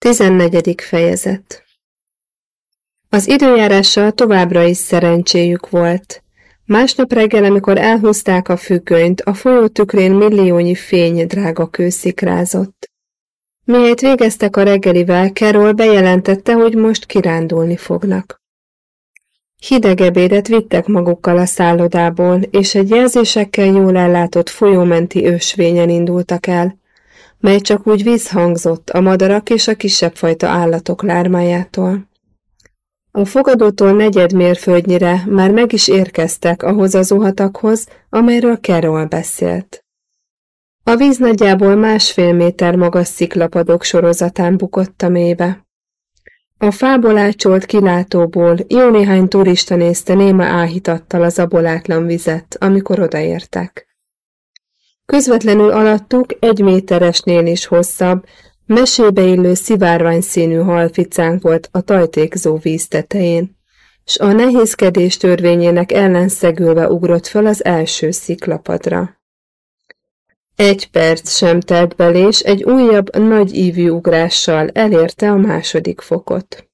14. fejezet Az időjárással továbbra is szerencséjük volt. Másnap reggel, amikor elhúzták a függönyt, a folyó tükrén milliónyi fény drága kőszikrázott. Mihelyt végeztek a reggelivel, Carol bejelentette, hogy most kirándulni fognak. Hideg ebédet vittek magukkal a szállodából, és egy jelzésekkel jól ellátott folyómenti ősvényen indultak el, mely csak úgy visszhangzott a madarak és a kisebb fajta állatok lármájától. A fogadótól negyed mérföldnyire már meg is érkeztek ahhoz az uhatakhoz, amelyről Carol beszélt. A víz nagyjából másfél méter magas sziklapadok sorozatán bukott a mélybe. A fából ácsolt kilátóból jó néhány turista nézte néma áhítattal az abolátlan vizet, amikor odaértek. Közvetlenül alattuk egy méteresnél is hosszabb, mesébe illő szivárvány színű halficánk volt a tajtékzó víz tetején, s a nehézkedés törvényének ellenszegülve ugrott fel az első sziklapadra. Egy perc sem telt bel, és egy újabb, nagy ívű ugrással elérte a második fokot.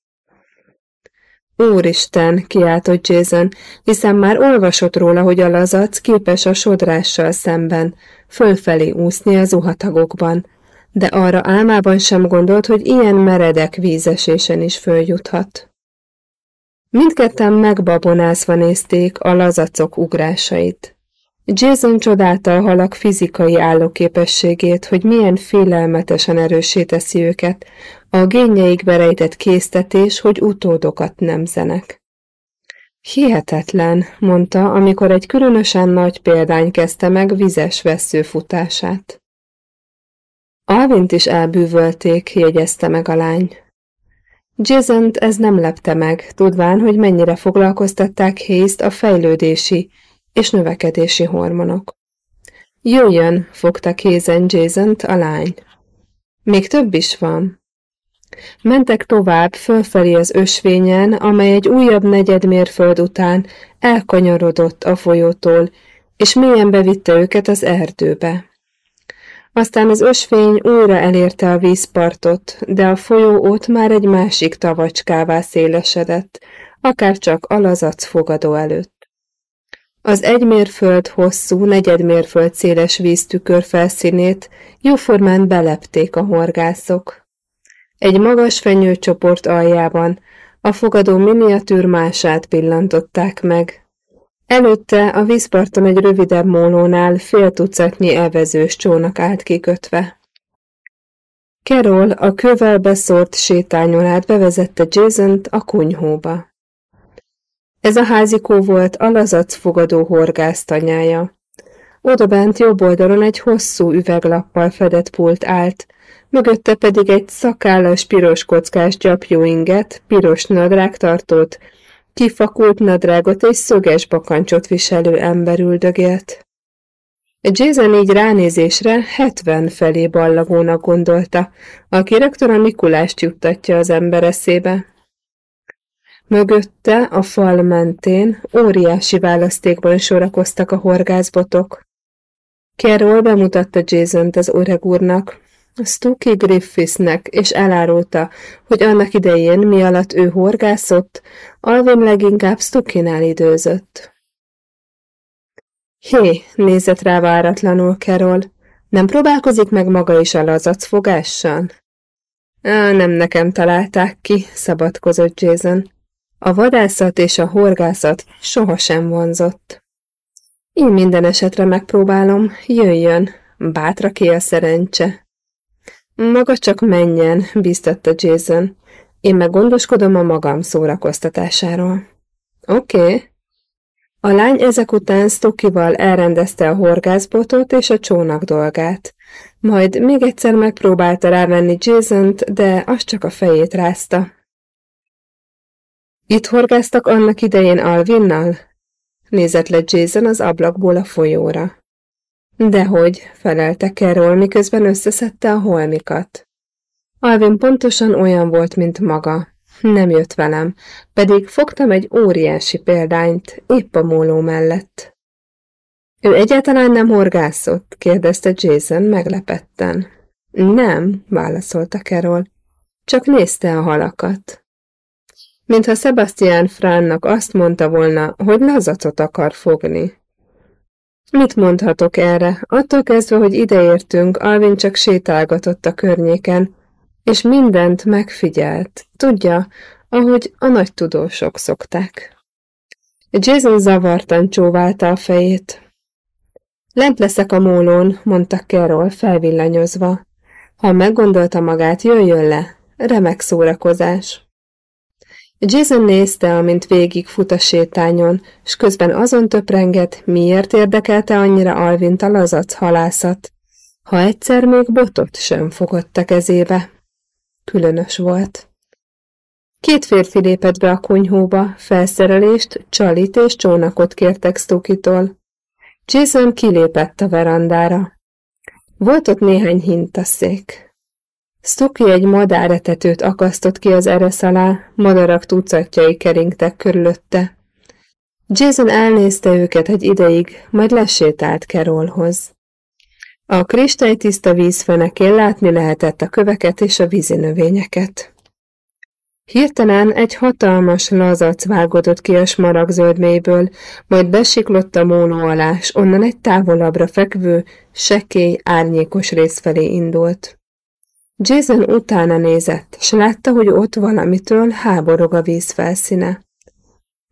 Úristen, kiáltott Jason, hiszen már olvasott róla, hogy a lazac képes a sodrással szemben fölfelé úszni az uhatagokban, de arra álmában sem gondolt, hogy ilyen meredek vízesésen is följuthat. Mindketten megbabonázva nézték a lazacok ugrásait. Jason csodálta a halak fizikai állóképességét, hogy milyen félelmetesen erősé őket, a génjeikbe rejtett késztetés, hogy utódokat nemzenek. Hihetetlen, mondta, amikor egy különösen nagy példány kezdte meg vizes vesző futását. Alvint is elbűvölték, jegyezte meg a lány. jason ez nem lepte meg, tudván, hogy mennyire foglalkoztatták Hayes-t a fejlődési és növekedési hormonok. Jöjjön, fogta kézen jason a lány. Még több is van. Mentek tovább, fölfelé az ösvényen, amely egy újabb negyedmérföld után elkanyarodott a folyótól, és mélyen bevitte őket az erdőbe. Aztán az ösvény újra elérte a vízpartot, de a folyó ott már egy másik tavacskává szélesedett, akár csak alazac fogadó előtt. Az egy mérföld hosszú, negyed mérföld széles víztükör felszínét jóformán belepték a horgászok. Egy magas fenyőcsoport aljában a fogadó miniatűr mását pillantották meg. Előtte a vízparton egy rövidebb mólónál fél tucatnyi evezős csónak állt kikötve. Carol a kövel beszórt sétányolát bevezette jason a kunyhóba. Ez a házikó volt a lazac fogadó horgásztanyája. Odabent jobb oldalon egy hosszú üveglappal fedett pult állt, mögötte pedig egy szakállas piros kockás gyapjóinget, piros nadrágtartót, kifakult nadrágot és szöges bakancsot viselő ember üldögélt. Jason így ránézésre hetven felé ballagónak gondolta, aki rögtön a Mikulást juttatja az ember eszébe. Mögötte, a fal mentén, óriási választékban sorakoztak a horgászbotok. Carol bemutatta Jason-t az öreg úrnak, Stucky Griffithsnek, és elárulta, hogy annak idején, mi alatt ő horgászott, Alvin leginkább Stuckinál időzött. Hé, nézett rá váratlanul Carol, nem próbálkozik meg maga is a lazacfogással? Á, nem nekem találták ki, szabadkozott Jason. A vadászat és a horgászat sohasem vonzott. Én minden esetre megpróbálom, jöjjön, bátraké a szerencse. Maga csak menjen, bíztatta Jason. Én meg gondoskodom a magam szórakoztatásáról. Oké. Okay. A lány ezek után Stokival elrendezte a horgászbotot és a csónak dolgát. Majd még egyszer megpróbálta rávenni jason de az csak a fejét rázta. Itt horgáztak annak idején Alvinnal? Nézett le Jason az ablakból a folyóra. Dehogy, felelte Carol, miközben összeszedte a holmikat. Alvin pontosan olyan volt, mint maga. Nem jött velem, pedig fogtam egy óriási példányt, épp a móló mellett. Ő egyáltalán nem horgászott? kérdezte Jason meglepetten. Nem, válaszolta Carol. csak nézte a halakat. Mintha Sebastian Fránnak azt mondta volna, hogy lazacot akar fogni. Mit mondhatok erre? Attól kezdve, hogy ideértünk, Alvin csak sétálgatott a környéken, és mindent megfigyelt. Tudja, ahogy a nagy tudósok szokták. Jason zavartan csóválta a fejét. Lent leszek a mólón, mondta Carol felvillanyozva. Ha meggondolta magát, jöjjön le. Remek szórakozás. Jason nézte, amint végig fut a sétányon, s közben azon töprengett, miért érdekelte annyira Alvint a lazac halászat, ha egyszer még botot sem fogott a kezébe. Különös volt. Két férfi lépett be a kunyhóba, felszerelést, csalit és csónakot kértek Stukitól. Jason kilépett a verandára. Volt ott néhány hintaszék. Stuki egy madáretetőt akasztott ki az eresz alá, madarak tucatjai keringtek körülötte. Jason elnézte őket egy ideig, majd lesétált Carolhoz. A kristálytiszta vízfenekén látni lehetett a köveket és a vízinövényeket. Hirtelen egy hatalmas lazac vágódott ki a smaragzöld majd besiklott a móló alá, onnan egy távolabbra fekvő, sekély, árnyékos rész felé indult. Jason utána nézett, s látta, hogy ott valamitől háborog a víz felszíne.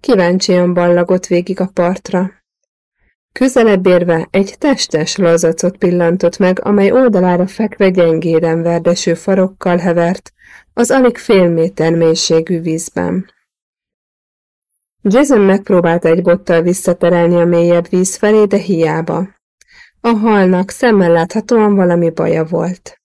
Kíváncsian ballagott végig a partra. Közelebb érve egy testes lazacot pillantott meg, amely oldalára fekve gyengéden verdeső farokkal hevert, az alig fél méter mélységű vízben. Jason megpróbálta egy bottal visszaterelni a mélyebb víz felé, de hiába. A halnak szemmel láthatóan valami baja volt.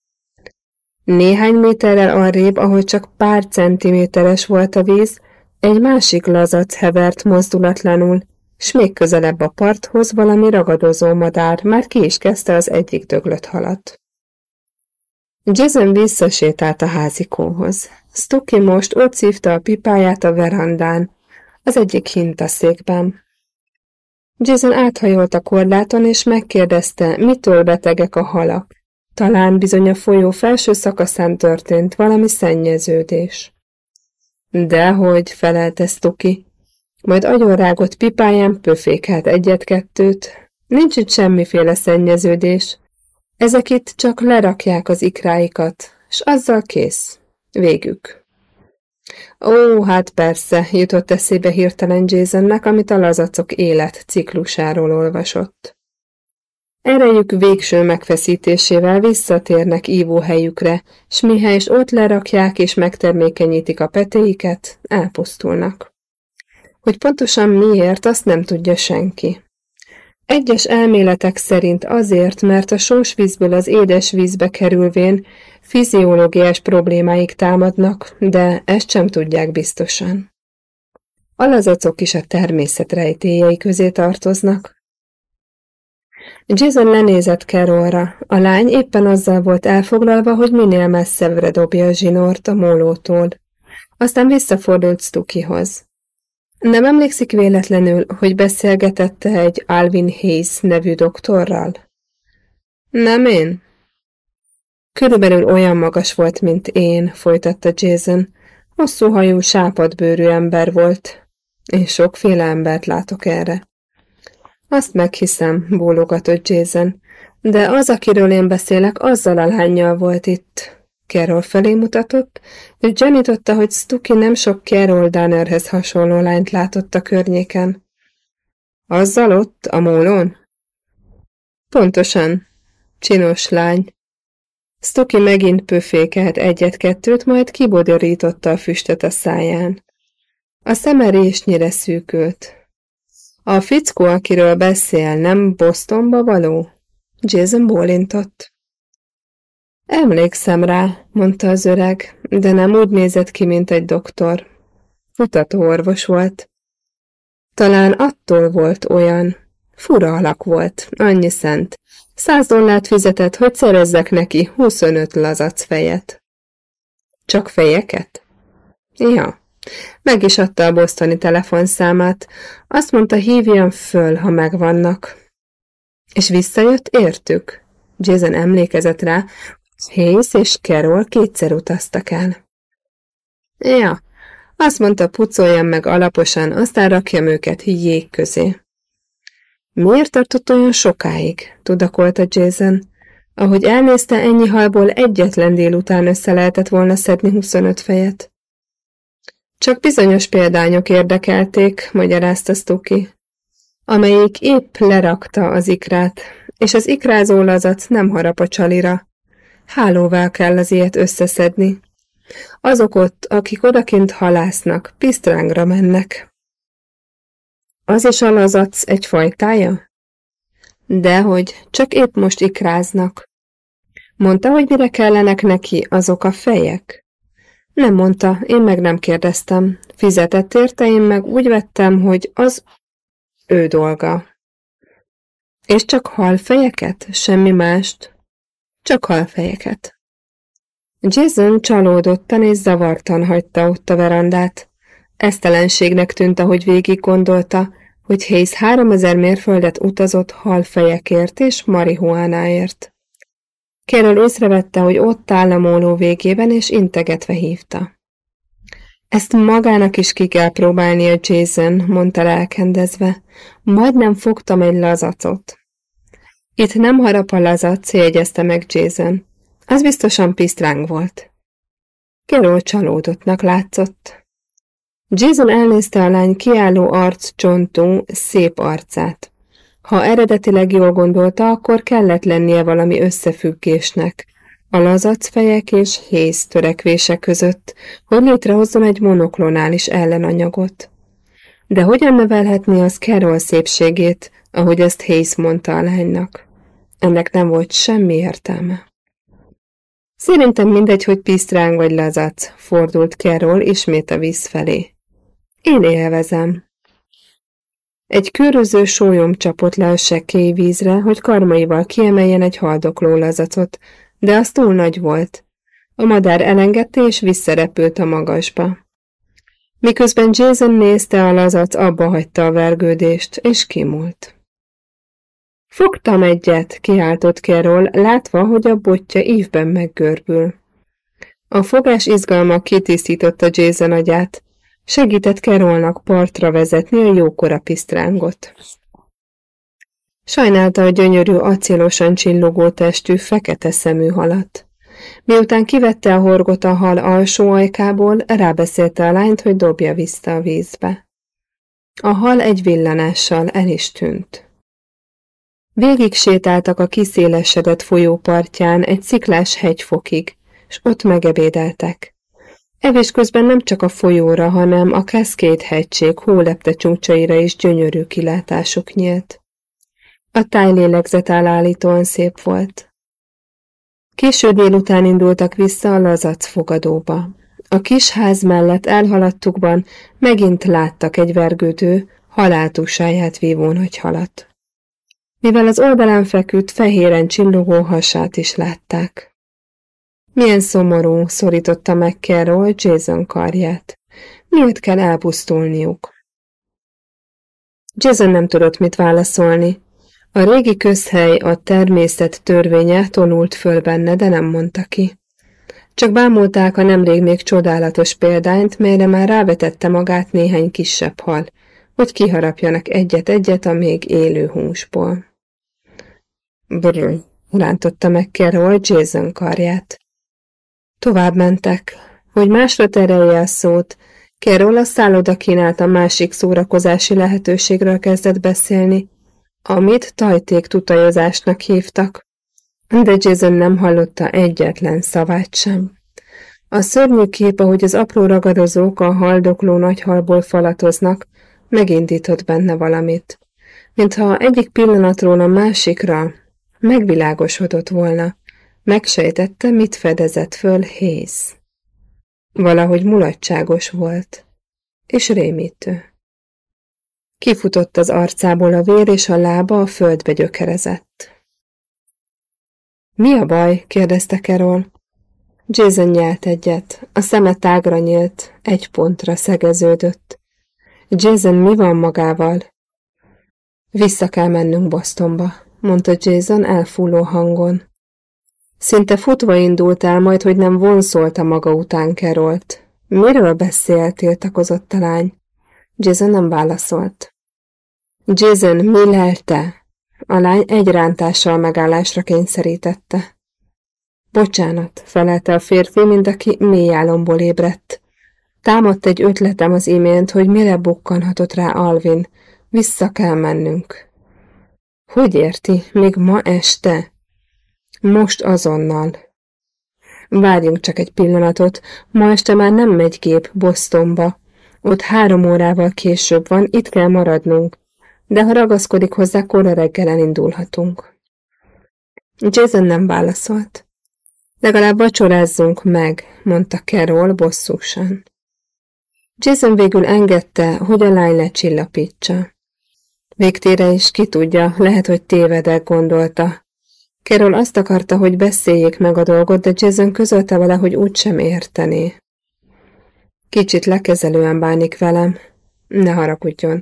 Néhány méterrel arrébb, ahol csak pár centiméteres volt a víz, egy másik lazac hevert mozdulatlanul, s még közelebb a parthoz valami ragadozó madár már ki is kezdte az egyik döglött halat. Jason visszasétált a házikóhoz. Stucky most ott szívta a pipáját a verandán, az egyik hintaszékben. Jason áthajolt a korláton, és megkérdezte, mitől betegek a halak. Talán bizony a folyó felső szakaszán történt valami szennyeződés. Dehogy, felelte Stucky. Majd agyonrágott pipáján pöfékelt egyet-kettőt. Nincs itt semmiféle szennyeződés. Ezek itt csak lerakják az ikráikat, s azzal kész. Végük. Ó, hát persze, jutott eszébe hirtelen Jasonnek, amit a lazacok élet ciklusáról olvasott. Erejük végső megfeszítésével visszatérnek ívóhelyükre, s mihely is ott lerakják és megtermékenyítik a petéiket, elpusztulnak. Hogy pontosan miért, azt nem tudja senki. Egyes elméletek szerint azért, mert a sós vízből az édes vízbe kerülvén fiziológiás problémáik támadnak, de ezt sem tudják biztosan. A is a természet rejtélyei közé tartoznak. Jason lenézett Carolra. A lány éppen azzal volt elfoglalva, hogy minél messzebbre dobja a zsinort a mólótól. Aztán visszafordult Stukihoz. Nem emlékszik véletlenül, hogy beszélgetette egy Alvin Hayes nevű doktorral? Nem én? Körülbelül olyan magas volt, mint én, folytatta Jason. Hosszú hajú, sápadbőrű ember volt. Én sokféle embert látok erre. Azt meghiszem, bólogatott Jason, de az, akiről én beszélek, azzal a lányjal volt itt. Carol felé mutatott, és gyanította, hogy Stucky nem sok Carol Dannerhez hasonló lányt látott a környéken. Azzal ott, a mólón? Pontosan. Csinos lány. Stucky megint pöfékelt egyet-kettőt, majd kibodorította a füstöt a száján. A szeme résnyire szűkült. A fickó, akiről beszél, nem Bostonba való? Jason bólintott. Emlékszem rá, mondta az öreg, de nem úgy nézett ki, mint egy doktor. orvos volt. Talán attól volt olyan. Fura alak volt, annyi szent. Száz dollárt fizetett, hogy szerezzek neki 25 lazac fejet. Csak fejeket? Ja. Meg is adta a bosztoni telefonszámát. Azt mondta, hívjam föl, ha megvannak. És visszajött, értük? Jason emlékezett rá, Hayes és Carol kétszer utaztak el. Ja, azt mondta, pucoljam meg alaposan, aztán rakjam őket jég közé. Miért tartott olyan sokáig? tudakolta Jason. Ahogy elnézte, ennyi halból egyetlen délután össze lehetett volna szedni 25 fejet. Csak bizonyos példányok érdekelték, magyarázta Stuki, amelyik épp lerakta az ikrát, és az ikrázó lazac nem harap a csalira. Hálóval kell az ilyet összeszedni. Azok ott, akik odakint halásznak, pisztrángra mennek. Az is a lazac egy fajtája? Dehogy, csak épp most ikráznak. Mondta, hogy mire kellenek neki azok a fejek? Nem mondta, én meg nem kérdeztem. Fizetett érte, én meg úgy vettem, hogy az ő dolga. És csak halfejeket? Semmi mást? Csak halfejeket. Jason csalódottan és zavartan hagyta ott a verandát. Esztelenségnek tűnt, ahogy végig gondolta, hogy Hayes háromezer mérföldet utazott halfejekért és marihuánáért. Carol észrevette, hogy ott áll a móló végében, és integetve hívta. Ezt magának is ki kell próbálnia, Jason, mondta lelkendezve. Majdnem fogtam egy lazacot. Itt nem harap a lazac, jegyezte meg Jason. Az biztosan pisztráng volt. Carol csalódottnak látszott. Jason elnézte a lány kiálló arccsontú, szép arcát. Ha eredetileg jól gondolta, akkor kellett lennie valami összefüggésnek, a lazacfejek és héz törekvése között, hogy létrehozzon egy monoklonális ellenanyagot. De hogyan nevelhetné az Carol szépségét, ahogy ezt Hayes mondta a lánynak? Ennek nem volt semmi értelme. Szerintem mindegy, hogy pisztráng vagy lazac, fordult Carol ismét a víz felé. Én élvezem. Egy köröző sólyom csapott le a sekkély vízre, hogy karmaival kiemeljen egy haldokló lazacot, de az túl nagy volt. A madár elengedte és visszarepült a magasba. Miközben Jason nézte a lazac, abba hagyta a vergődést, és kimúlt. Fogtam egyet, kiáltott Carol, látva, hogy a botja ívben meggörbül. A fogás izgalma kitisztította Jason agyát, segített Carolnak partra vezetni a jókora pisztrángot. Sajnálta a gyönyörű, acélosan csillogó testű, fekete szemű halat. Miután kivette a horgot a hal alsó ajkából, rábeszélte a lányt, hogy dobja vissza a vízbe. A hal egy villanással el is tűnt. Végig sétáltak a kiszélesedett folyópartján egy sziklás hegyfokig, és ott megebédeltek. Evés közben nem csak a folyóra, hanem a Cascade hegység hólepte csúcsaira is gyönyörű kilátások nyílt. A tájlélegzetál állítóan szép volt. Késő délután indultak vissza a lazac fogadóba. A kis ház mellett elhaladtukban megint láttak egy vergődő, haláltusáját vívó nagy halat. Mivel az oldalán feküdt, fehéren csillogó hasát is látták. Milyen szomorú, szorította meg Carol Jason karját. Miért kell elpusztulniuk? Jason nem tudott mit válaszolni. A régi közhely, a természet törvénye tonult föl benne, de nem mondta ki. Csak bámulták a nemrég még csodálatos példányt, melyre már rávetette magát néhány kisebb hal, hogy kiharapjanak egyet-egyet a még élő húsból. Brr, rántotta meg Carol Jason karját. Tovább mentek. Hogy másra terelje a szót, Carol a szálloda kínálta másik szórakozási lehetőségről kezdett beszélni, amit tajték tutajozásnak hívtak, de Jason nem hallotta egyetlen szavát sem. A szörnyű kép, ahogy az apró ragadozók a haldokló nagy halból falatoznak, megindított benne valamit. Mintha egyik pillanatról a másikra megvilágosodott volna, megsejtette, mit fedezett föl Héz. Valahogy mulatságos volt, és rémítő. Kifutott az arcából a vér, és a lába a földbe gyökerezett. Mi a baj? kérdezte Carol. Jason nyelt egyet, a szeme tágra nyílt, egy pontra szegeződött. Jason, mi van magával? Vissza kell mennünk Bostonba, mondta Jason elfúló hangon. Szinte futva indult el majd, hogy nem vonszolta maga után Kerolt. Miről beszél? tiltakozott a lány. Jason nem válaszolt. Jason, mi lelte? A lány egy rántással megállásra kényszerítette. Bocsánat, felelte a férfi, mint aki mély álomból ébredt. Támadt egy ötletem az imént, hogy mire bukkanhatott rá Alvin. Vissza kell mennünk. Hogy érti? Még ma este? Most azonnal. Várjunk csak egy pillanatot, ma este már nem megy gép Bostonba. Ott három órával később van, itt kell maradnunk. De ha ragaszkodik hozzá, kora reggel elindulhatunk. Jason nem válaszolt. Legalább vacsorázzunk meg, mondta Carol bosszúsan. Jason végül engedte, hogy a lány lecsillapítsa. Végtére is ki tudja, lehet, hogy tévedek, gondolta. Carol azt akarta, hogy beszéljék meg a dolgot, de Jason közölte vele, hogy úgysem értené. Kicsit lekezelően bánik velem. Ne haragudjon.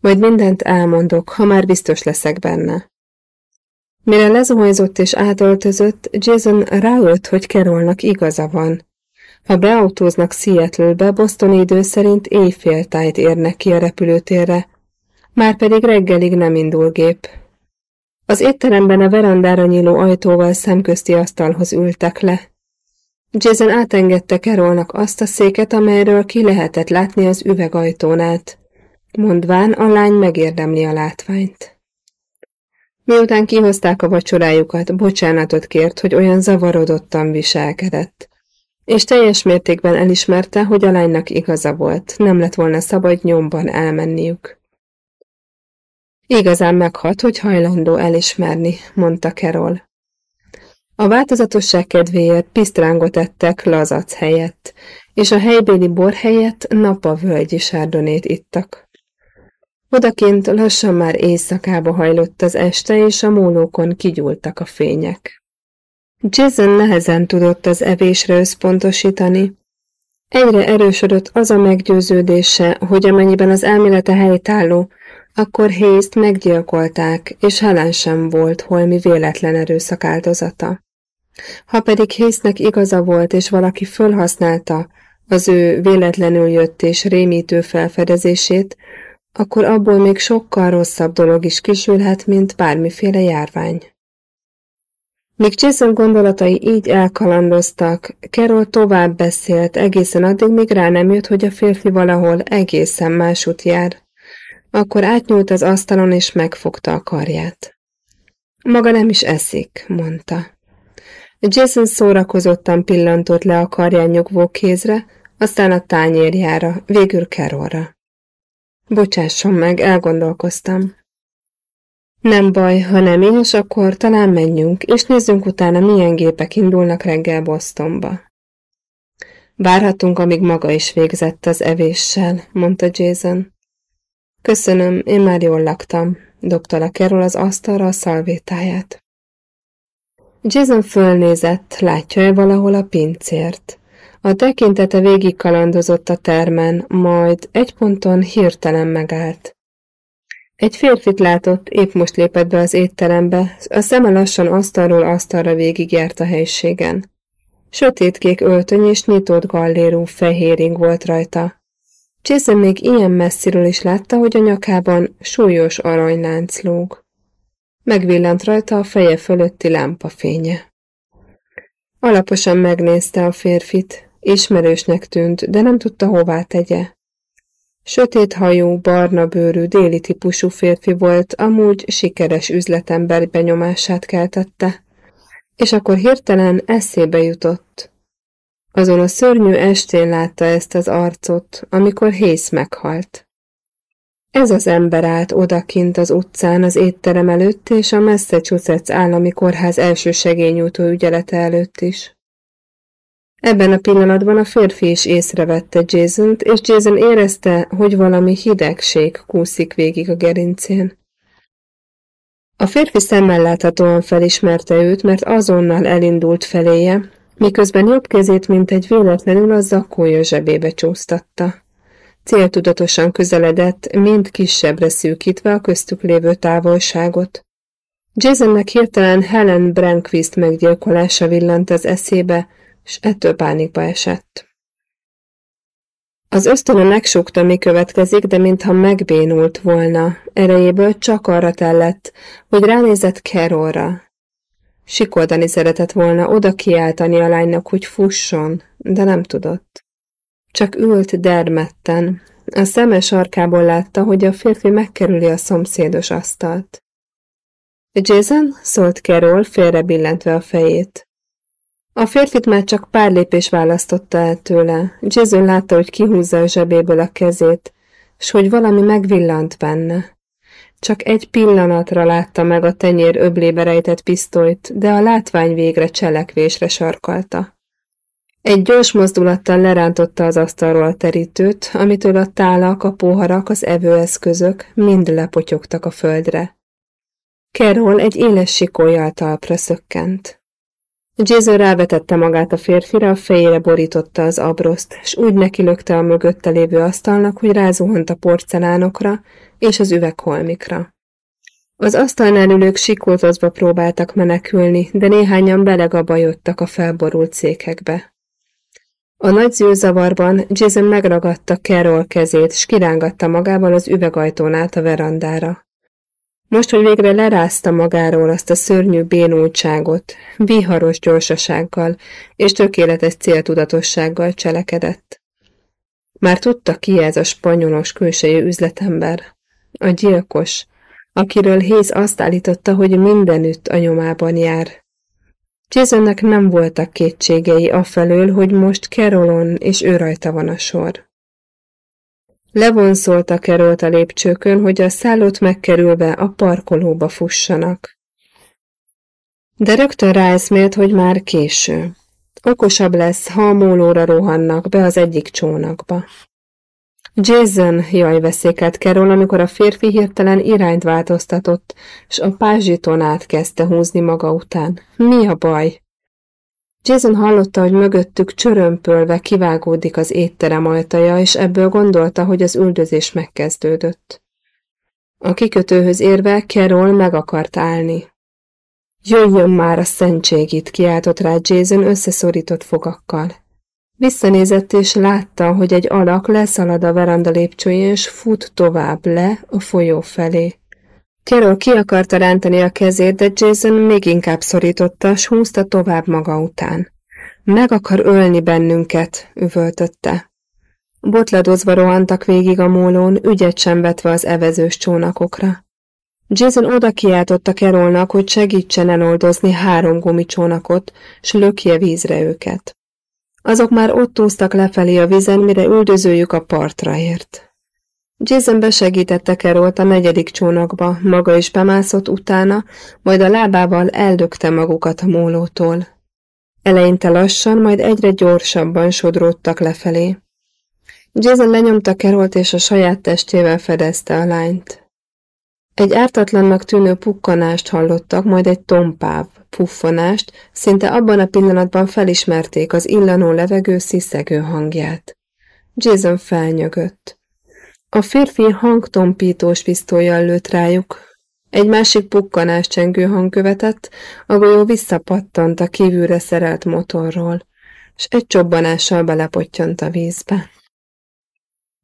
Majd mindent elmondok, ha már biztos leszek benne. Mire lezuhanyzott és átöltözött, Jason ráölt, hogy Carolnak igaza van. Ha beautóznak Seattle-be, Boston idő szerint éjféltájt érnek ki a repülőtérre, már pedig reggelig nem indul gép. Az étteremben a verandára nyíló ajtóval szemközti asztalhoz ültek le. Jason átengedte Carolnak azt a széket, amelyről ki lehetett látni az üvegajtón át. Mondván, a lány megérdemli a látványt. Miután kihozták a vacsorájukat, bocsánatot kért, hogy olyan zavarodottan viselkedett. És teljes mértékben elismerte, hogy a lánynak igaza volt, nem lett volna szabad nyomban elmenniük. Igazán meghat, hogy hajlandó elismerni, mondta Carol. A változatosság kedvéért pisztrángot ettek lazac helyett, és a helybéli bor helyett napavölgyi sárdonét ittak. Odakint lassan már éjszakába hajlott az este, és a mólókon kigyúltak a fények. Jason nehezen tudott az evésre összpontosítani. Egyre erősödött az a meggyőződése, hogy amennyiben az elmélete helytálló, akkor Hayes-t meggyilkolták, és Helen sem volt holmi véletlen erőszak áldozata. Ha pedig Hayesnek igaza volt, és valaki fölhasználta az ő véletlenül jött és rémítő felfedezését, akkor abból még sokkal rosszabb dolog is kisülhet, mint bármiféle járvány. Míg Jason gondolatai így elkalandoztak, Carol tovább beszélt egészen addig, míg rá nem jött, hogy a férfi valahol egészen másút jár. Akkor átnyúlt az asztalon és megfogta a karját. Maga nem is eszik, mondta. Jason szórakozottan pillantott le a karján nyugvó kézre, aztán a tányérjára, végül Carolra. Bocsásson meg, elgondolkoztam. Nem baj, ha nem én, és akkor talán menjünk, és nézzünk utána, milyen gépek indulnak reggel Bostonba. Várhatunk, amíg maga is végzett az evéssel, mondta Jason. Köszönöm, én már jól laktam, dobta le az asztalra a szalvétáját. Jason fölnézett, látja-e valahol a pincért. A tekintete végig kalandozott a termen, majd egy ponton hirtelen megállt. Egy férfit látott, épp most lépett be az étterembe, a szeme lassan asztalról asztalra végigjárt a helységen. Sötétkék öltöny és nyitott gallérú fehéring volt rajta. Jason még ilyen messziről is látta, hogy a nyakában súlyos aranylánc lóg. Megvillant rajta a feje fölötti lámpafénye. Alaposan megnézte a férfit, Ismerősnek tűnt, de nem tudta hová tegye. Sötét hajú, barna bőrű, déli típusú férfi volt, amúgy sikeres üzletember benyomását keltette. És akkor hirtelen eszébe jutott. Azon a szörnyű estén látta ezt az arcot, amikor Hész meghalt. Ez az ember állt odakint az utcán az étterem előtt és a Massachusetts állami kórház első segényújtó ügyelete előtt is. Ebben a pillanatban a férfi is észrevette jason és Jason érezte, hogy valami hidegség kúszik végig a gerincén. A férfi szemmel láthatóan felismerte őt, mert azonnal elindult feléje, miközben jobb kezét, mint egy véletlenül a zakója zsebébe csúsztatta. Céltudatosan közeledett, mind kisebbre szűkítve a köztük lévő távolságot. Jasonnek hirtelen Helen Brankvist meggyilkolása villant az eszébe, és ettől pánikba esett. Az ösztönö megsúgta, mi következik, de mintha megbénult volna. Erejéből csak arra tellett, hogy ránézett Carolra. Sikoldani szeretett volna oda kiáltani a lánynak, hogy fusson, de nem tudott. Csak ült dermedten. A szeme sarkából látta, hogy a férfi megkerüli a szomszédos asztalt. Jason? szólt Carol, félre billentve a fejét. A férfit már csak pár lépés választotta el tőle. Jason látta, hogy kihúzza a zsebéből a kezét, s hogy valami megvillant benne. Csak egy pillanatra látta meg a tenyér öblébe rejtett pisztolyt, de a látvány végre cselekvésre sarkalta. Egy gyors mozdulattal lerántotta az asztalról a terítőt, amitől a tálak, a poharak, az evőeszközök mind lepotyogtak a földre. Carol egy éles sikolyjal talpra szökkent. Jason rávetette magát a férfira, a fejére borította az abroszt, és úgy nekilökte a mögötte lévő asztalnak, hogy rázuhant a porcelánokra és az üvegholmikra. Az asztalnál ülők sikoltozva próbáltak menekülni, de néhányan belegabajodtak a felborult székekbe. A nagy zűrzavarban Jason megragadta Carol kezét, s kirángatta magával az üvegajtón át a verandára. Most, hogy végre lerázta magáról azt a szörnyű bénultságot, viharos gyorsasággal és tökéletes céltudatossággal cselekedett. Már tudta ki ez a spanyolos külsejű üzletember, a gyilkos, akiről Héz azt állította, hogy mindenütt a nyomában jár. Jasonnek nem voltak kétségei afelől, hogy most Carolon és ő rajta van a sor. Levonszolta Kerolt a lépcsőkön, hogy a szállót megkerülve a parkolóba fussanak. De rögtön ráeszmélt, hogy már késő. Okosabb lesz, ha a mólóra rohannak be az egyik csónakba. Jason jaj veszékelt Carol, amikor a férfi hirtelen irányt változtatott, s a pázsiton át kezdte húzni maga után. Mi a baj? Jason hallotta, hogy mögöttük csörömpölve kivágódik az étterem ajtaja, és ebből gondolta, hogy az üldözés megkezdődött. A kikötőhöz érve Carol meg akart állni. Jöjjön már a szentségit, kiáltott rá Jason összeszorított fogakkal. Visszanézett és látta, hogy egy alak leszalad a veranda lépcsőjén, és fut tovább le a folyó felé. Carol ki akarta rántani a kezét, de Jason még inkább szorította, s húzta tovább maga után. Meg akar ölni bennünket, üvöltötte. Botladozva rohantak végig a mólón, ügyet sem vetve az evezős csónakokra. Jason oda kiáltotta Carolnak, hogy segítsen eloldozni három gumicsónakot, s lökje vízre őket. Azok már ott úsztak lefelé a vizen, mire üldözőjük a partra ért. Jason besegítette Kerolt a negyedik csónakba, maga is bemászott utána, majd a lábával eldökte magukat a mólótól. Eleinte lassan, majd egyre gyorsabban sodródtak lefelé. Jason lenyomta Kerolt és a saját testével fedezte a lányt. Egy ártatlannak tűnő pukkanást hallottak, majd egy tompáv puffanást, szinte abban a pillanatban felismerték az illanó levegő sziszegő hangját. Jason felnyögött. A férfi hangtompítós pisztolyjal lőtt rájuk. Egy másik pukkanás csengő hang követett, a golyó visszapattant a kívülre szerelt motorról, és egy csobbanással belepottyant a vízbe.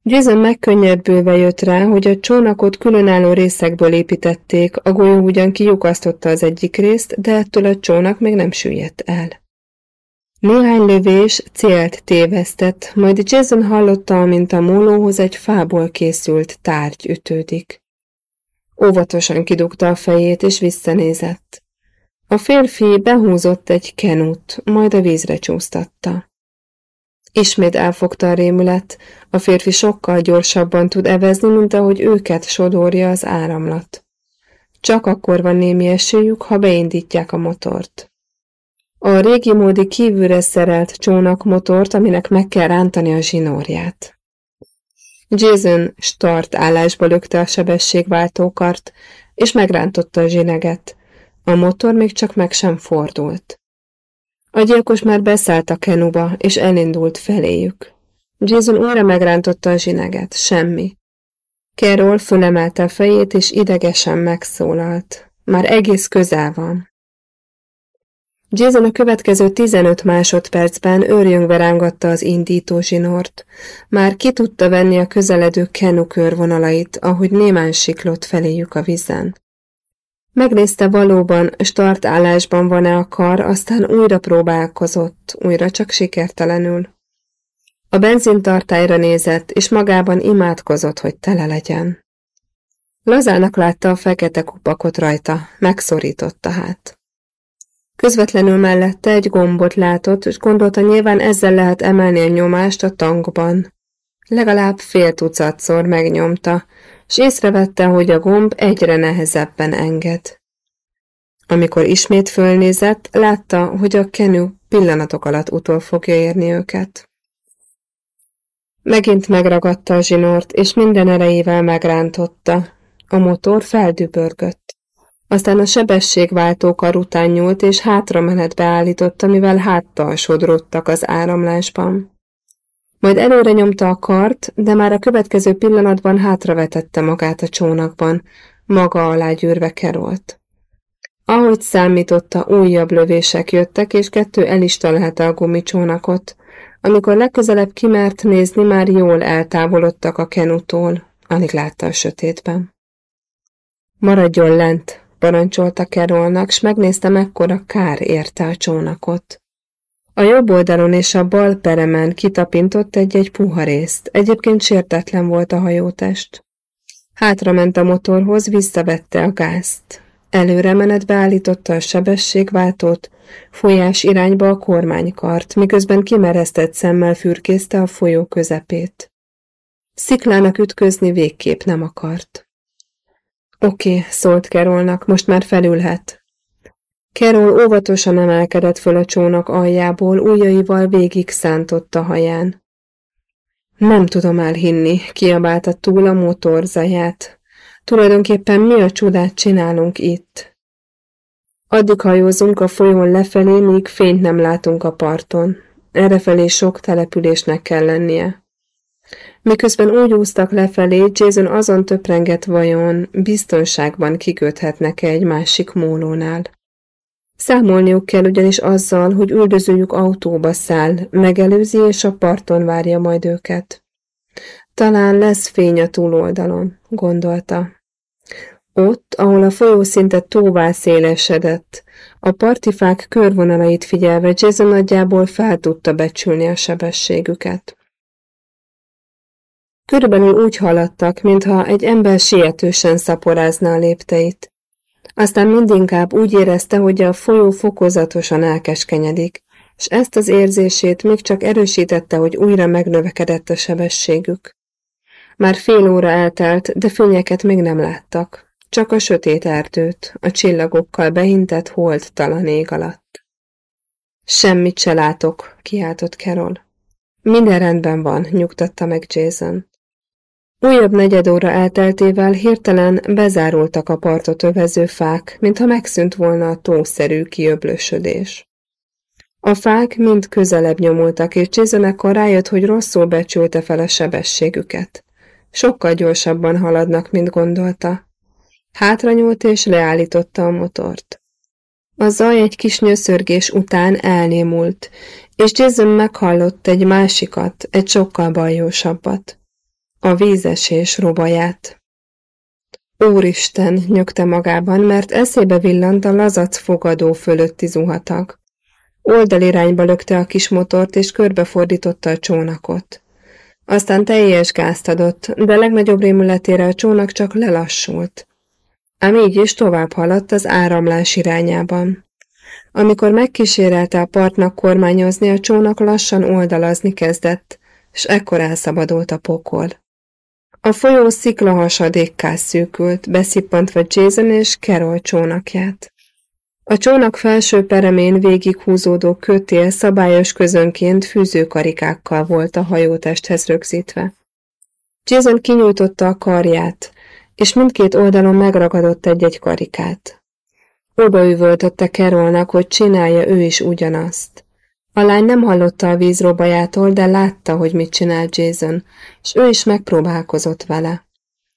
Jason megkönnyebbülve jött rá, hogy a csónakot különálló részekből építették, a golyó ugyan kiukasztotta az egyik részt, de ettől a csónak még nem süllyedt el. Néhány lövés célt tévesztett, majd Jason hallotta, amint a mólóhoz egy fából készült tárgy ütődik. Óvatosan kidugta a fejét, és visszanézett. A férfi behúzott egy kenut, majd a vízre csúsztatta. Ismét elfogta a rémület, a férfi sokkal gyorsabban tud evezni, mint ahogy őket sodorja az áramlat. Csak akkor van némi esélyük, ha beindítják a motort. A régi módi kívülre szerelt csónakmotort, aminek meg kell rántani a zsinórját. Jason start állásba lökte a sebességváltókart, és megrántotta a zsineget. A motor még csak meg sem fordult. A gyilkos már beszállt a kenuba, és elindult feléjük. Jason újra megrántotta a zsineget. Semmi. Carol fölemelte a fejét, és idegesen megszólalt. Már egész közel van. Jason a következő 15 másodpercben őrjöngve rángatta az indító zsinort. Már ki tudta venni a közeledő Kenu körvonalait, ahogy némán siklott feléjük a vízen. Megnézte valóban, startállásban van-e a kar, aztán újra próbálkozott, újra csak sikertelenül. A benzintartályra nézett, és magában imádkozott, hogy tele legyen. Lazának látta a fekete kupakot rajta, megszorította hát. Közvetlenül mellette egy gombot látott, és gondolta nyilván ezzel lehet emelni a nyomást a tankban. Legalább fél tucatszor megnyomta, és észrevette, hogy a gomb egyre nehezebben enged. Amikor ismét fölnézett, látta, hogy a kenő pillanatok alatt utol fogja érni őket. Megint megragadta a zsinort, és minden erejével megrántotta. A motor feldübörgött. Aztán a sebességváltó kar után nyúlt, és hátra menetbe állította, mivel háttal sodródtak az áramlásban. Majd előre nyomta a kart, de már a következő pillanatban hátravetette magát a csónakban, maga alá gyűrve kerolt. Ahogy számította, újabb lövések jöttek, és kettő el is találta a gumicsónakot. Amikor legközelebb kimert nézni, már jól eltávolodtak a kenutól, alig látta a sötétben. Maradjon lent, parancsolta Kerolnak, s megnézte, mekkora kár érte a csónakot. A jobb oldalon és a bal peremen kitapintott egy-egy puha részt, egyébként sértetlen volt a hajótest. Hátra ment a motorhoz, visszavette a gázt. Előre menetbe állította a sebességváltót, folyás irányba a kormánykart, miközben kimeresztett szemmel fürkészte a folyó közepét. Sziklának ütközni végképp nem akart. Oké, okay, szólt Kerolnak, most már felülhet. Kerol óvatosan emelkedett föl a csónak aljából, ujjaival végig szántotta haján. Nem tudom elhinni, kiabálta túl a motor zaját. Tulajdonképpen mi a csodát csinálunk itt? Addig hajózunk a folyón lefelé, míg fényt nem látunk a parton. Errefelé sok településnek kell lennie. Miközben úgy úztak lefelé, Jason azon töprengett vajon biztonságban kiköthetnek-e egy másik mólónál. Számolniuk kell ugyanis azzal, hogy üldözőjük autóba száll, megelőzi és a parton várja majd őket. Talán lesz fény a túloldalon, gondolta. Ott, ahol a folyó szinte tóvá szélesedett, a partifák körvonalait figyelve Jason nagyjából fel tudta becsülni a sebességüket. Körülbelül úgy haladtak, mintha egy ember sietősen szaporázna a lépteit. Aztán mindinkább úgy érezte, hogy a folyó fokozatosan elkeskenyedik, és ezt az érzését még csak erősítette, hogy újra megnövekedett a sebességük. Már fél óra eltelt, de fényeket még nem láttak, csak a sötét erdőt, a csillagokkal behintett talan ég alatt. Semmit se látok, kiáltott Carol. Minden rendben van, nyugtatta meg Jason. Újabb negyed óra elteltével hirtelen bezárultak a partot övező fák, mintha megszűnt volna a tószerű kiöblösödés. A fák mind közelebb nyomultak, és Jason ekkor rájött, hogy rosszul becsülte fel a sebességüket. Sokkal gyorsabban haladnak, mint gondolta. Hátra nyúlt és leállította a motort. A zaj egy kis nyöszörgés után elnémult, és Jason meghallott egy másikat, egy sokkal bajósabbat a vízesés robaját. Úristen, nyögte magában, mert eszébe villant a lazac fogadó fölötti zuhatag. Oldalirányba lökte a kis motort, és körbefordította a csónakot. Aztán teljes gázt adott, de legnagyobb rémületére a csónak csak lelassult. Ám így is tovább haladt az áramlás irányában. Amikor megkísérelte a partnak kormányozni, a csónak lassan oldalazni kezdett, és ekkor elszabadult a pokol. A folyó hasadékká szűkült, beszippantva Jason és Carol csónakját. A csónak felső peremén végighúzódó kötél szabályos közönként fűzőkarikákkal volt a hajótesthez rögzítve. Jason kinyújtotta a karját, és mindkét oldalon megragadott egy-egy karikát. Odaüvöltötte Carolnak, hogy csinálja ő is ugyanazt. A lány nem hallotta a vízrobajától, de látta, hogy mit csinál Jason, és ő is megpróbálkozott vele.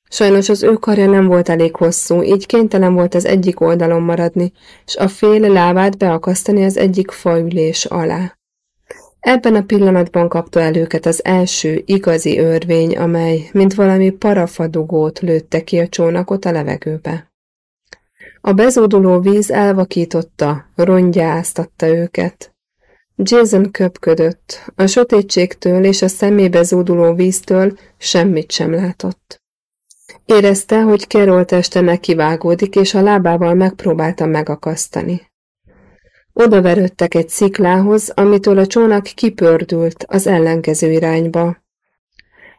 Sajnos az ő karja nem volt elég hosszú, így kénytelen volt az egyik oldalon maradni, és a fél lábát beakasztani az egyik faülés alá. Ebben a pillanatban kapta el őket az első igazi örvény, amely, mint valami parafadugót lőtte ki a csónakot a levegőbe. A bezóduló víz elvakította, rongyáztatta őket. Jason köpködött, a sötétségtől és a szemébe zúduló víztől semmit sem látott. Érezte, hogy Carol teste nekivágódik, és a lábával megpróbálta megakasztani. Oda verődtek egy sziklához, amitől a csónak kipördült az ellenkező irányba.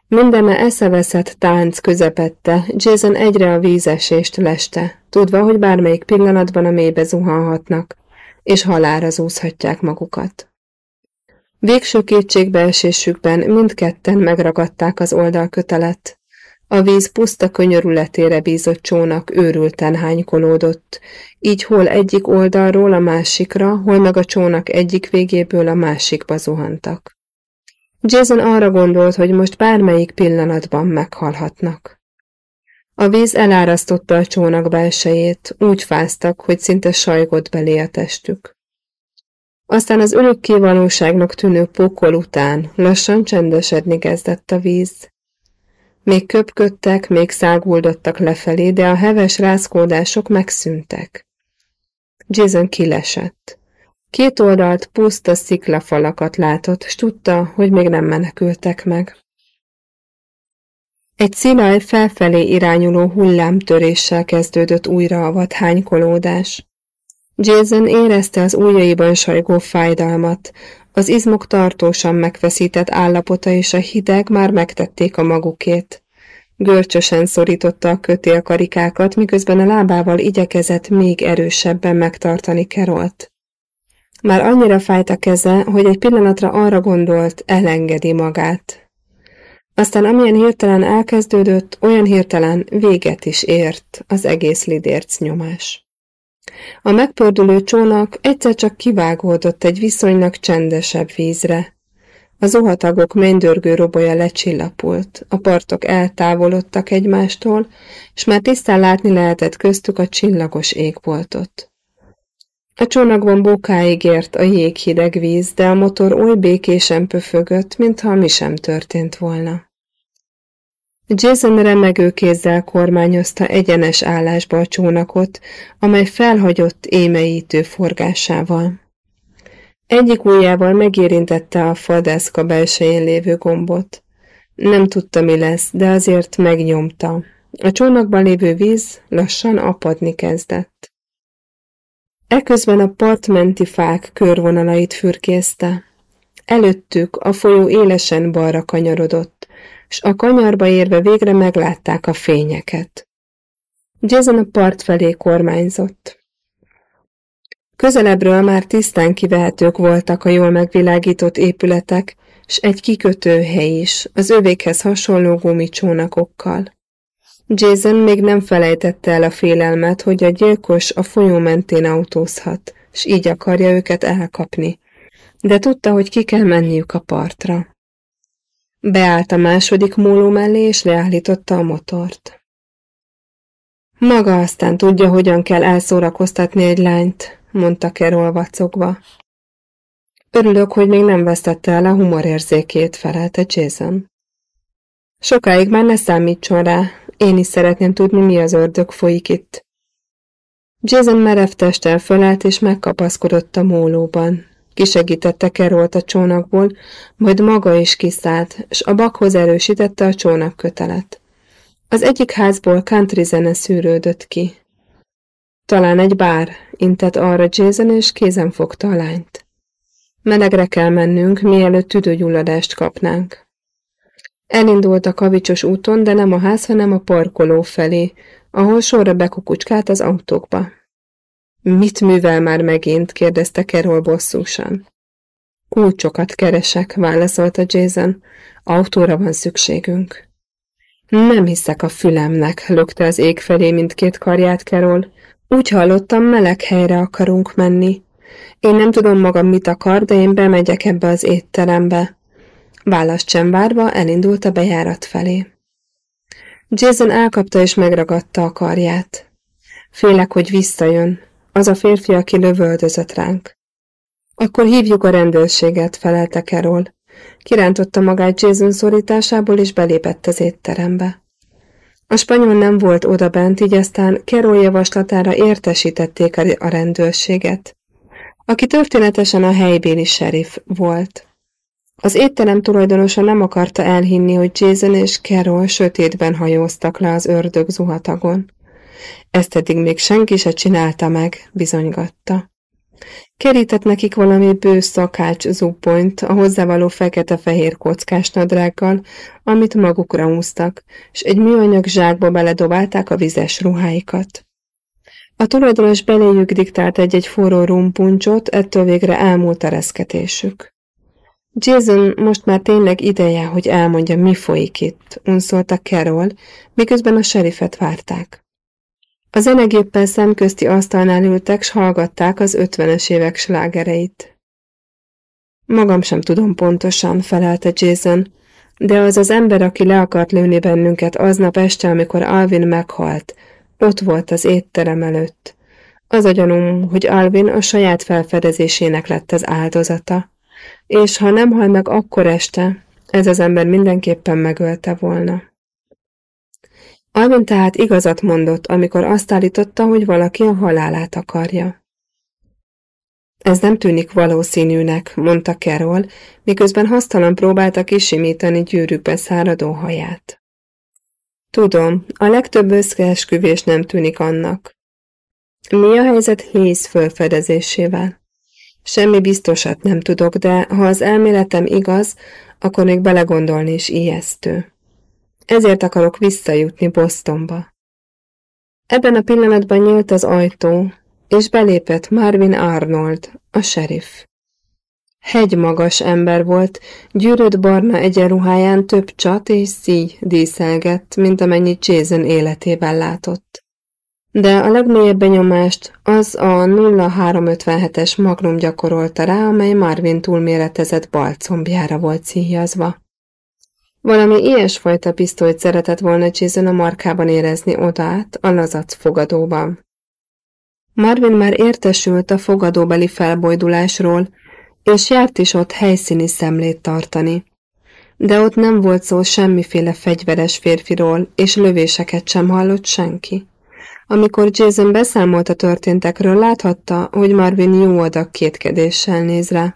Mindeme eszeveszett tánc közepette, Jason egyre a vízesést leste, tudva, hogy bármelyik pillanatban a mélybe zuhanhatnak, és halára zúzhatják magukat. Végső kétségbeesésükben mindketten megragadták az oldalkötelet. A víz puszta könyörületére bízott csónak őrülten hánykolódott, így hol egyik oldalról a másikra, hol meg a csónak egyik végéből a másikba zuhantak. Jason arra gondolt, hogy most bármelyik pillanatban meghalhatnak. A víz elárasztotta a csónak belsejét, úgy fáztak, hogy szinte sajgott belé a testük. Aztán az örökké valóságnak tűnő pokol után lassan csendesedni kezdett a víz. Még köpködtek, még száguldottak lefelé, de a heves rázkódások megszűntek. Jason kilesett. Két oldalt puszta sziklafalakat látott, s tudta, hogy még nem menekültek meg. Egy szilaj felfelé irányuló hullámtöréssel kezdődött újra a vadhánykolódás. Jason érezte az ujjaiban sajgó fájdalmat, az izmok tartósan megfeszített állapota és a hideg már megtették a magukét. Görcsösen szorította a kötélkarikákat, miközben a lábával igyekezett még erősebben megtartani Kerolt. Már annyira fájt a keze, hogy egy pillanatra arra gondolt, elengedi magát. Aztán amilyen hirtelen elkezdődött, olyan hirtelen véget is ért az egész lidérc nyomás. A megpördülő csónak egyszer csak kivágódott egy viszonylag csendesebb vízre. A zuhatagok mennydörgő robolya lecsillapult, a partok eltávolodtak egymástól, és már tisztán látni lehetett köztük a csillagos égboltot. A csónakban bókáig ért a jéghideg víz, de a motor oly békésen pöfögött, mintha mi sem történt volna. Jason remegő kézzel kormányozta egyenes állásba a csónakot, amely felhagyott émeítő forgásával. Egyik ujjával megérintette a fadeszka belsején lévő gombot. Nem tudta, mi lesz, de azért megnyomta. A csónakban lévő víz lassan apadni kezdett. Eközben a partmenti fák körvonalait fürkészte. Előttük a folyó élesen balra kanyarodott, s a kanyarba érve végre meglátták a fényeket. Jason a part felé kormányzott. Közelebbről már tisztán kivehetők voltak a jól megvilágított épületek, s egy kikötőhely is, az övékhez hasonló gumicsónakokkal. Jason még nem felejtette el a félelmet, hogy a gyilkos a folyó mentén autózhat, s így akarja őket elkapni, de tudta, hogy ki kell menniük a partra. Beállt a második móló mellé, és leállította a motort. Maga aztán tudja, hogyan kell elszórakoztatni egy lányt, mondta Kerol vacogva. Örülök, hogy még nem vesztette el a humorérzékét, felelte Jason. Sokáig már ne számítson rá, én is szeretném tudni, mi az ördög folyik itt. Jason merev testtel fölállt és megkapaszkodott a mólóban. Kisegítette Kerolt a csónakból, majd maga is kiszállt, s a bakhoz erősítette a csónak kötelet. Az egyik házból country zene szűrődött ki. Talán egy bár, intett arra Jason, és kézen fogta a lányt. Melegre kell mennünk, mielőtt tüdőgyulladást kapnánk. Elindult a kavicsos úton, de nem a ház, hanem a parkoló felé, ahol sorra bekukucskált az autókba. Mit művel már megint? kérdezte Carol bosszúsan. Kulcsokat keresek, válaszolta Jason. Autóra van szükségünk. Nem hiszek a fülemnek, lökte az ég felé mindkét karját Carol. Úgy hallottam, meleg helyre akarunk menni. Én nem tudom magam mit akar, de én bemegyek ebbe az étterembe. Választ sem várva elindult a bejárat felé. Jason elkapta és megragadta a karját. Félek, hogy visszajön. Az a férfi, aki lövöldözött ránk. Akkor hívjuk a rendőrséget, felelte Carol. Kirántotta magát Jason szorításából, és belépett az étterembe. A spanyol nem volt odabent, így aztán Carol javaslatára értesítették a rendőrséget, aki történetesen a helybéli sheriff volt. Az étterem tulajdonosa nem akarta elhinni, hogy Jason és Carol sötétben hajóztak le az ördög zuhatagon. Ezt eddig még senki se csinálta meg, bizonygatta. Kerített nekik valami bő szakács zubbonyt a hozzávaló fekete-fehér kockás nadrággal, amit magukra húztak, és egy műanyag zsákba beledobálták a vizes ruháikat. A tulajdonos beléjük diktált egy-egy forró rumpuncsot, ettől végre elmúlt a reszketésük. Jason most már tényleg ideje, hogy elmondja, mi folyik itt, unszolta Carol, miközben a serifet várták. A zenegéppel szemközti asztalnál ültek, s hallgatták az ötvenes évek slágereit. Magam sem tudom pontosan, felelte Jason, de az az ember, aki le akart lőni bennünket aznap este, amikor Alvin meghalt, ott volt az étterem előtt. Az a gyanúm, hogy Alvin a saját felfedezésének lett az áldozata, és ha nem hal meg akkor este, ez az ember mindenképpen megölte volna. Alvin tehát igazat mondott, amikor azt állította, hogy valaki a halálát akarja. Ez nem tűnik valószínűnek, mondta Carol, miközben hasztalan próbálta kisimítani gyűrűkbe száradó haját. Tudom, a legtöbb összeesküvés nem tűnik annak. Mi a helyzet Héz fölfedezésével? Semmi biztosat nem tudok, de ha az elméletem igaz, akkor még belegondolni is ijesztő ezért akarok visszajutni Bostonba. Ebben a pillanatban nyílt az ajtó, és belépett Marvin Arnold, a sheriff. Hegymagas ember volt, gyűrött barna egyenruháján több csat és szíj díszelgett, mint amennyit Jason életében látott. De a legmélyebb benyomást az a 0357-es magnum gyakorolta rá, amely Marvin túlméretezett balcombjára volt szíjazva. Valami ilyesfajta pisztolyt szeretett volna Jason a markában érezni odát, a lazac fogadóban. Marvin már értesült a fogadóbeli felbojdulásról, és járt is ott helyszíni szemlét tartani. De ott nem volt szó semmiféle fegyveres férfiról, és lövéseket sem hallott senki. Amikor Jason beszámolt a történtekről, láthatta, hogy Marvin jó adag kétkedéssel néz rá.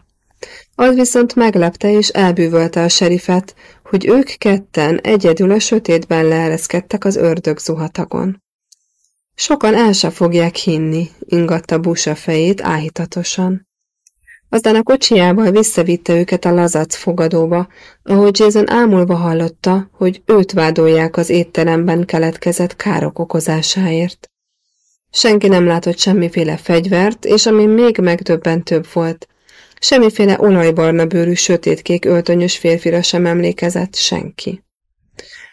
Az viszont meglepte és elbűvölte a serifet, hogy ők ketten egyedül a sötétben leereszkedtek az ördög zuhatagon. Sokan el se fogják hinni, ingatta Busa fejét áhítatosan. Aztán a kocsiával visszavitte őket a lazac fogadóba, ahol Jason ámulva hallotta, hogy őt vádolják az étteremben keletkezett károk okozásáért. Senki nem látott semmiféle fegyvert, és ami még megdöbbentőbb volt, Semmiféle olajbarna bőrű, sötétkék öltönyös férfira sem emlékezett senki.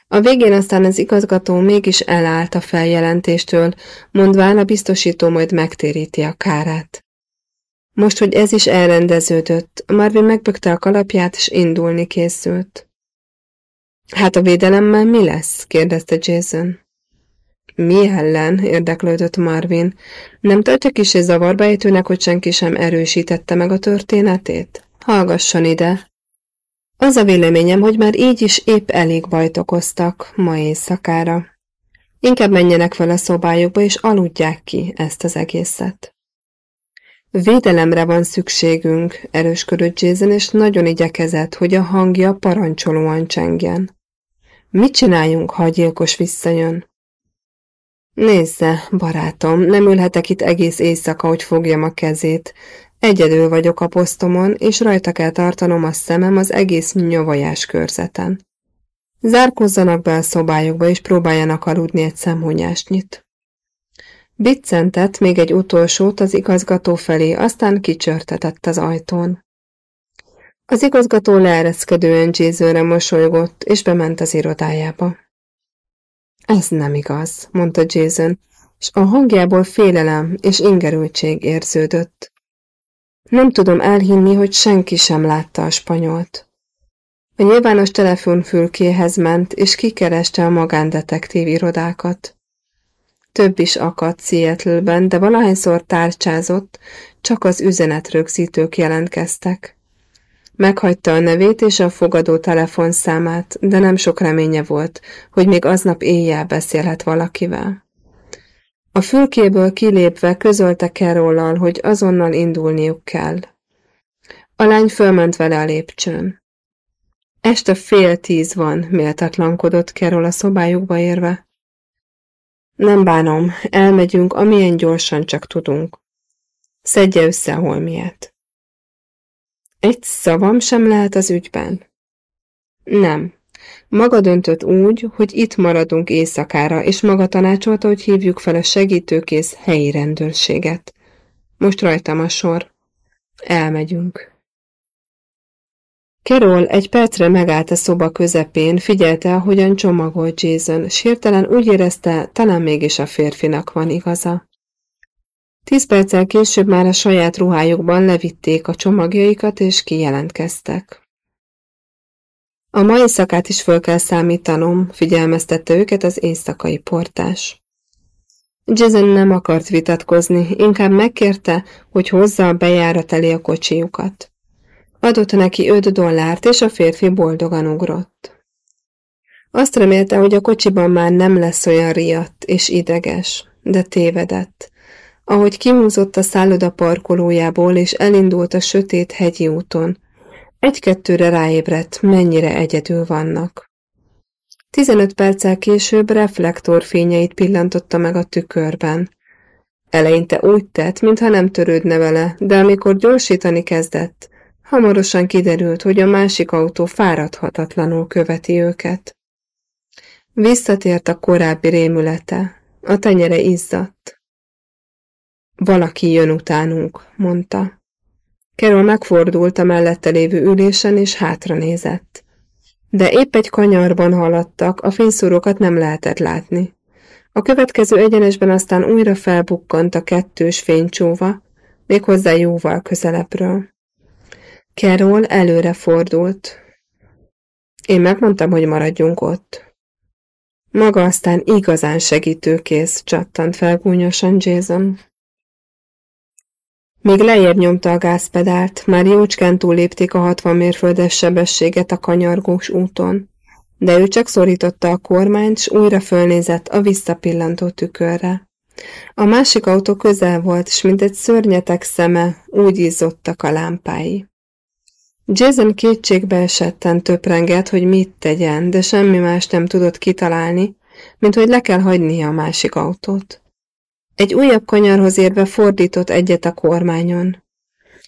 A végén aztán az igazgató mégis elállt a feljelentéstől, mondván a biztosító majd megtéríti a kárát. Most, hogy ez is elrendeződött, Marvin megbökte a kalapját, és indulni készült. Hát a védelemmel mi lesz? kérdezte Jason. Mi ellen? érdeklődött Marvin. Nem tartja kis zavarba ejtőnek, hogy senki sem erősítette meg a történetét? Hallgasson ide. Az a véleményem, hogy már így is épp elég bajt okoztak ma éjszakára. Inkább menjenek fel a szobájukba, és aludják ki ezt az egészet. Védelemre van szükségünk, erősködött Jason, és nagyon igyekezett, hogy a hangja parancsolóan csengjen. Mit csináljunk, ha a gyilkos visszajön? Nézze, barátom, nem ülhetek itt egész éjszaka, hogy fogjam a kezét. Egyedül vagyok a posztomon, és rajta kell tartanom a szemem az egész nyavajás körzeten. Zárkozzanak be a szobájukba, és próbáljanak aludni egy szemhunyásnyit. Biccentett még egy utolsót az igazgató felé, aztán kicsörtetett az ajtón. Az igazgató leereszkedően Jézőre mosolygott, és bement az irodájába. Ez nem igaz, mondta Jason, és a hangjából félelem és ingerültség érződött. Nem tudom elhinni, hogy senki sem látta a spanyolt. A nyilvános telefonfülkéhez ment, és kikereste a magándetektív irodákat. Több is akadt Seattle-ben, de valahányszor tárcsázott, csak az üzenetrögzítők jelentkeztek. Meghagyta a nevét és a fogadó telefonszámát, de nem sok reménye volt, hogy még aznap éjjel beszélhet valakivel. A fülkéből kilépve közölte Carrollal, hogy azonnal indulniuk kell. A lány fölment vele a lépcsőn. Este fél tíz van, méltatlankodott Carol a szobájukba érve. Nem bánom, elmegyünk, amilyen gyorsan csak tudunk. Szedje össze a holmiát. Egy szavam sem lehet az ügyben? Nem. Maga döntött úgy, hogy itt maradunk éjszakára, és maga tanácsolta, hogy hívjuk fel a segítőkész helyi rendőrséget. Most rajtam a sor. Elmegyünk. Carol egy percre megállt a szoba közepén, figyelte, ahogyan csomagolt Jason, s úgy érezte, talán mégis a férfinak van igaza. Tíz perccel később már a saját ruhájukban levitték a csomagjaikat, és kijelentkeztek. A mai szakát is föl kell számítanom, figyelmeztette őket az éjszakai portás. Jason nem akart vitatkozni, inkább megkérte, hogy hozza a bejárat elé a kocsijukat. Adott neki öt dollárt, és a férfi boldogan ugrott. Azt remélte, hogy a kocsiban már nem lesz olyan riadt és ideges, de tévedett. Ahogy kimúzott a szálloda parkolójából, és elindult a sötét hegyi úton, egy-kettőre ráébredt, mennyire egyedül vannak. Tizenöt perccel később reflektorfényeit pillantotta meg a tükörben. Eleinte úgy tett, mintha nem törődne vele, de amikor gyorsítani kezdett, hamarosan kiderült, hogy a másik autó fáradhatatlanul követi őket. Visszatért a korábbi rémülete, a tenyere izzadt. Valaki jön utánunk, mondta. Carol megfordult a mellette lévő ülésen, és hátra nézett. De épp egy kanyarban haladtak, a fényszórókat nem lehetett látni. A következő egyenesben aztán újra felbukkant a kettős fénycsóva, méghozzá jóval közelebbről. Carol előre fordult. Én megmondtam, hogy maradjunk ott. Maga aztán igazán segítőkész, csattant fel gúnyosan Jason. Még lejjebb nyomta a gázpedált, már jócskán túllépték a 60 mérföldes sebességet a kanyargós úton. De ő csak szorította a kormányt, s újra fölnézett a visszapillantó tükörre. A másik autó közel volt, s mint egy szörnyetek szeme, úgy izzottak a lámpái. Jason kétségbe esetten töprengett, hogy mit tegyen, de semmi más nem tudott kitalálni, mint hogy le kell hagynia a másik autót. Egy újabb kanyarhoz érve fordított egyet a kormányon.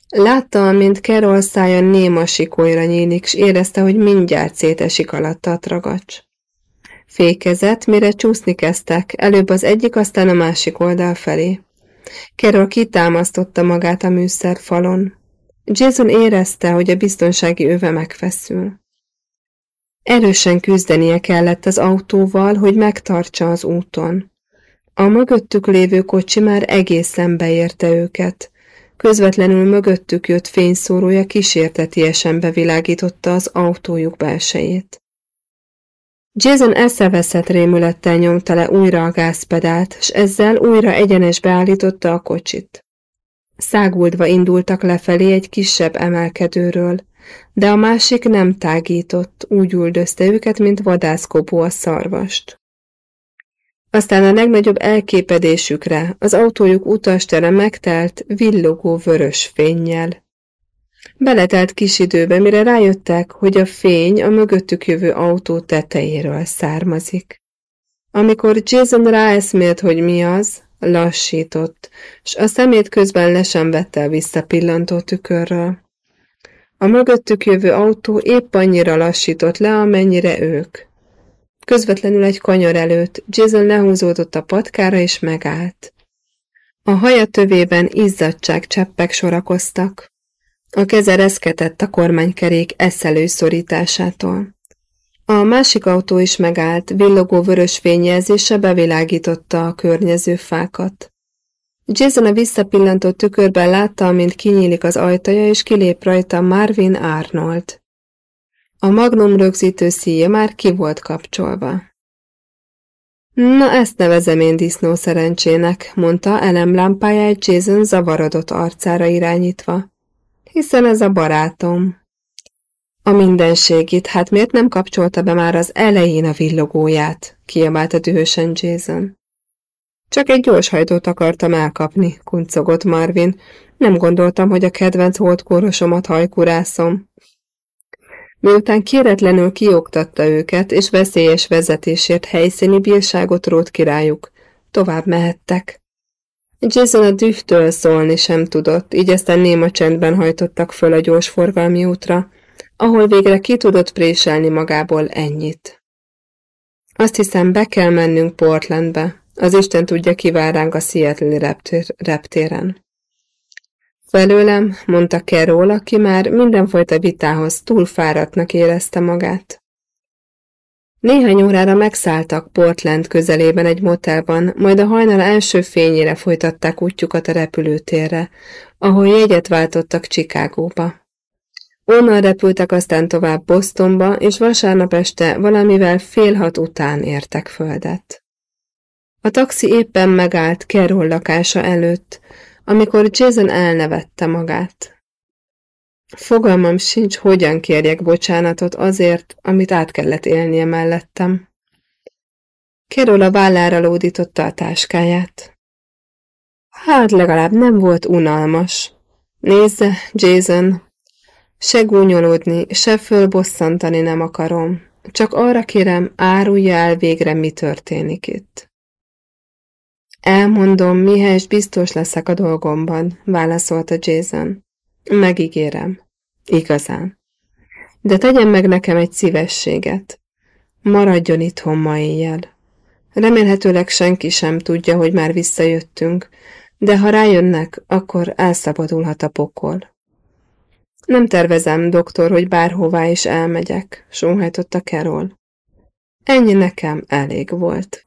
Látta, amint Carol szája néma sikolyra nyílik, s érezte, hogy mindjárt szétesik alatta a tragacs. Fékezett, mire csúszni kezdtek, előbb az egyik, aztán a másik oldal felé. Carol kitámasztotta magát a műszerfalon. Jason érezte, hogy a biztonsági öve megfeszül. Erősen küzdenie kellett az autóval, hogy megtartsa az úton. A mögöttük lévő kocsi már egészen beérte őket. Közvetlenül mögöttük jött fényszórója kísértetiesen bevilágította az autójuk belsejét. Jason eszeveszett rémülettel nyomta le újra a gázpedált, s ezzel újra egyenesbe állította a kocsit. Száguldva indultak lefelé egy kisebb emelkedőről, de a másik nem tágított, úgy üldözte őket, mint vadászkopó a szarvast. Aztán a legnagyobb elképedésükre az autójuk utastere megtelt villogó vörös fénnyel. Beletelt kis időbe, mire rájöttek, hogy a fény a mögöttük jövő autó tetejéről származik. Amikor Jason ráeszmélt, hogy mi az, lassított, s a szemét közben le sem vette a visszapillantó tükörről. A mögöttük jövő autó épp annyira lassított le, amennyire ők. Közvetlenül egy kanyar előtt Jason lehúzódott a patkára és megállt. A haja tövében izzadság cseppek sorakoztak. A keze reszketett a kormánykerék eszelő szorításától. A másik autó is megállt, villogó vörös fényjelzése bevilágította a környező fákat. Jason a visszapillantó tükörben látta, amint kinyílik az ajtaja, és kilép rajta Marvin Arnold. A magnum rögzítő szíja már ki volt kapcsolva. Na, ezt nevezem én disznó szerencsének, mondta elem lámpáját Jason zavarodott arcára irányítva. Hiszen ez a barátom. A mindenségit, hát miért nem kapcsolta be már az elején a villogóját? kiabálta dühösen Jason. Csak egy gyors hajtót akartam elkapni, kuncogott Marvin. Nem gondoltam, hogy a kedvenc holdkórosomat hajkurászom. Miután kéretlenül kioktatta őket, és veszélyes vezetésért helyszíni bírságot rót királyuk, tovább mehettek. Jason a dühtől szólni sem tudott, így aztán néma csendben hajtottak föl a gyors forgalmi útra, ahol végre ki tudott préselni magából ennyit. Azt hiszem, be kell mennünk Portlandbe. Az Isten tudja, kivár ránk a Seattle reptér reptéren. Felőlem, mondta Carol, aki már mindenfajta vitához túl fáradtnak érezte magát. Néhány órára megszálltak Portland közelében egy motelban, majd a hajnal első fényére folytatták útjukat a repülőtérre, ahol jegyet váltottak Chicagóba. Onnan repültek aztán tovább Bostonba, és vasárnap este valamivel fél hat után értek földet. A taxi éppen megállt Carol lakása előtt, amikor Jason elnevette magát. Fogalmam sincs, hogyan kérjek bocsánatot azért, amit át kellett élnie mellettem. Carol a vállára lódította a táskáját. Hát legalább nem volt unalmas. Nézze, Jason, se gúnyolódni, se fölbosszantani nem akarom. Csak arra kérem, árulja el végre, mi történik itt. Elmondom, mihez biztos leszek a dolgomban, válaszolta Jason. Megígérem. Igazán. De tegyen meg nekem egy szívességet. Maradjon itthon ma éjjel. Remélhetőleg senki sem tudja, hogy már visszajöttünk, de ha rájönnek, akkor elszabadulhat a pokol. Nem tervezem, doktor, hogy bárhová is elmegyek, sóhajtotta Carol. Ennyi nekem elég volt.